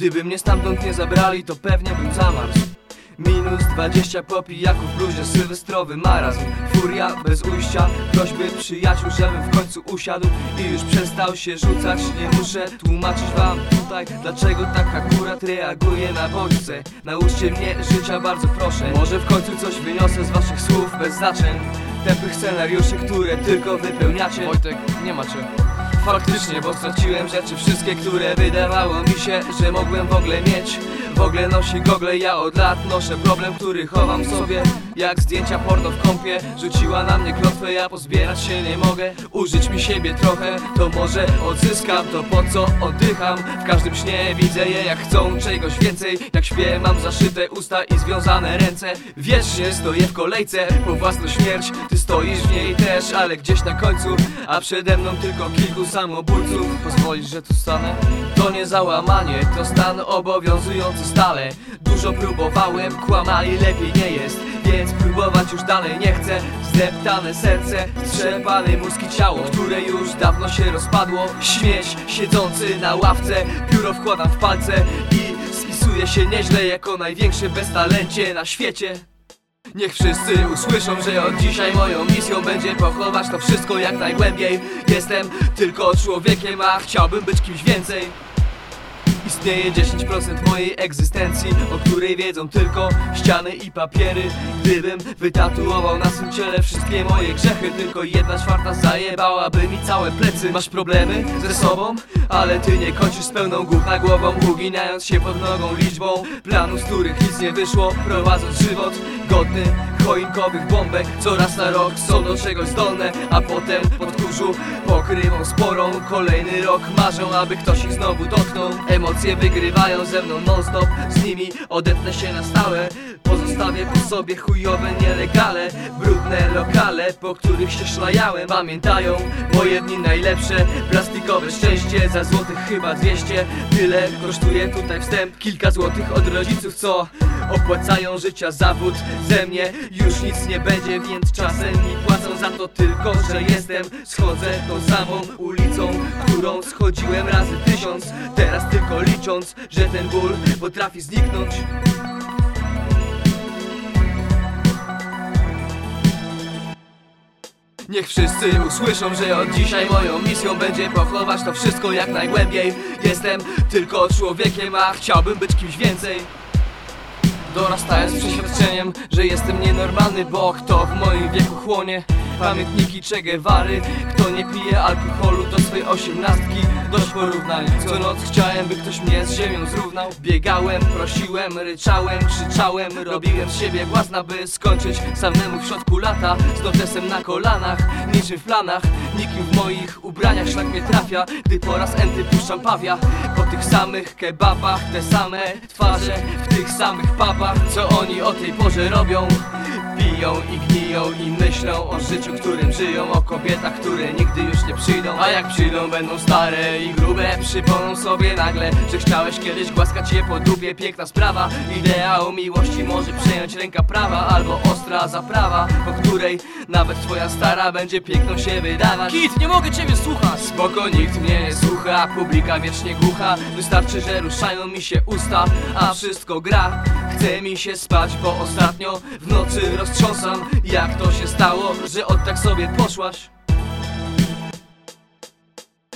Gdyby mnie stamtąd nie zabrali, to pewnie bym zamarzł. Minus 20 po pijaku w bluzie, sylwestrowy marazm. Furia bez ujścia, prośby przyjaciół, żebym w końcu usiadł I już przestał się rzucać, nie muszę tłumaczyć wam tutaj Dlaczego tak akurat reaguję na bodźce. Nauczcie mnie życia, bardzo proszę. Może w końcu coś wyniosę z waszych słów bez znaczeń Tępych scenariuszy, które tylko wypełniacie. Wojtek, nie ma cię. Faktycznie, bo straciłem rzeczy wszystkie, które wydawało mi się, że mogłem w ogóle mieć. W ogóle nosi gogle, ja od lat noszę problem, który chowam sobie. Jak zdjęcia porno w kąpie, rzuciła na mnie klątwę, ja pozbierać się nie mogę. Użyć mi siebie trochę, to może odzyskam to po co oddycham. W każdym śnie widzę je jak chcą czegoś więcej. Jak śpię mam zaszyte usta i związane ręce. Wiecznie stoję w kolejce po własną śmierć Ty stoisz w niej też, ale gdzieś na końcu. A przede mną tylko kilku samobójców. Pozwolisz, że tu stanę? To nie załamanie, to stan obowiązujący stale. Dużo próbowałem, kłamali lepiej nie jest. Więc próbować już dalej nie chcę. Zdeptane serce, strzepany mózg i ciało Które już dawno się rozpadło. Śmieć siedzący na ławce Pióro wkładam w palce i spisuję się nieźle Jako największe beztalencie na świecie Niech wszyscy usłyszą, że od dzisiaj moją misją będzie pochować to wszystko jak najgłębiej. Jestem tylko człowiekiem, a chciałbym być kimś więcej. Istnieje 10% mojej egzystencji, o której wiedzą tylko ściany i papiery. Gdybym wytatuował na swym ciele wszystkie moje grzechy Tylko jedna czwarta zajebałaby mi całe plecy. Masz problemy ze sobą? Ale ty nie kończysz z pełną gówna głową Uginając się pod nogą liczbą planów, z których nic nie wyszło Prowadząc żywot godny choinkowych bombek. Co raz na rok są do czegoś zdolne A potem pod kurzu pokrywą sporą. Kolejny rok marzą, aby ktoś ich znowu dotknął. Emocje wygrywają ze mną non stop Z nimi odetnę się na stałe Pozostawię po sobie chujowe nielegale Brudne lokale, po których się szlajałem. Pamiętają moje dni najlepsze Plastikowe szczęście za złotych chyba 200 Tyle kosztuje tutaj wstęp Kilka złotych od rodziców, co opłacają życia zawód ze mnie. Już nic nie będzie, więc czasem mi płacą za to tylko, że jestem. Schodzę tą samą ulicą, którą schodziłem razy tysiąc. Teraz tylko licząc, że ten ból potrafi zniknąć Niech wszyscy usłyszą, że od dzisiaj moją misją będzie pochować to wszystko jak najgłębiej. Jestem tylko człowiekiem, a chciałbym być kimś więcej. Dorastałem z przeświadczeniem, że jestem nienormalny, bo kto w moim wieku chłonie Pamiętniki Che Guevary. Kto nie pije alkoholu do swej osiemnastki Dość porównań Co noc chciałem, by ktoś mnie z ziemią zrównał. Biegałem, prosiłem, ryczałem, krzyczałem. Robiłem z siebie głazna, by skończyć samemu w środku lata. Z notesem na kolanach, niczym w planach. Nikim w moich ubraniach szlak mnie trafia Gdy po raz enty puszczam pawia. Po tych samych kebabach, te same twarze W tych samych pubach, co oni o tej porze robią Piją i gniją i myślą o życiu, którym żyją O kobietach, które nigdy już nie przyjdą. A jak przyjdą, będą stare i grube Przypomną sobie nagle, że chciałeś kiedyś głaskać je po dupie. Piękna sprawa, ideał miłości może przejąć ręka prawa Albo ostra zaprawa, po której nawet twoja stara będzie piękną się wydawać. Kit, nie mogę ciebie słuchać! Spoko, nikt mnie nie słucha, publika wiecznie głucha. Wystarczy, że ruszają mi się usta, a wszystko gra Chce mi się spać, bo ostatnio w nocy roztrząsam. Jak to się stało, że od tak sobie poszłaś?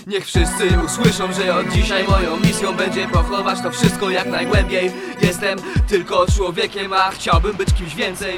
Niech wszyscy usłyszą, że od dzisiaj moją misją będzie pochować to wszystko jak najgłębiej. Jestem tylko człowiekiem, a chciałbym być kimś więcej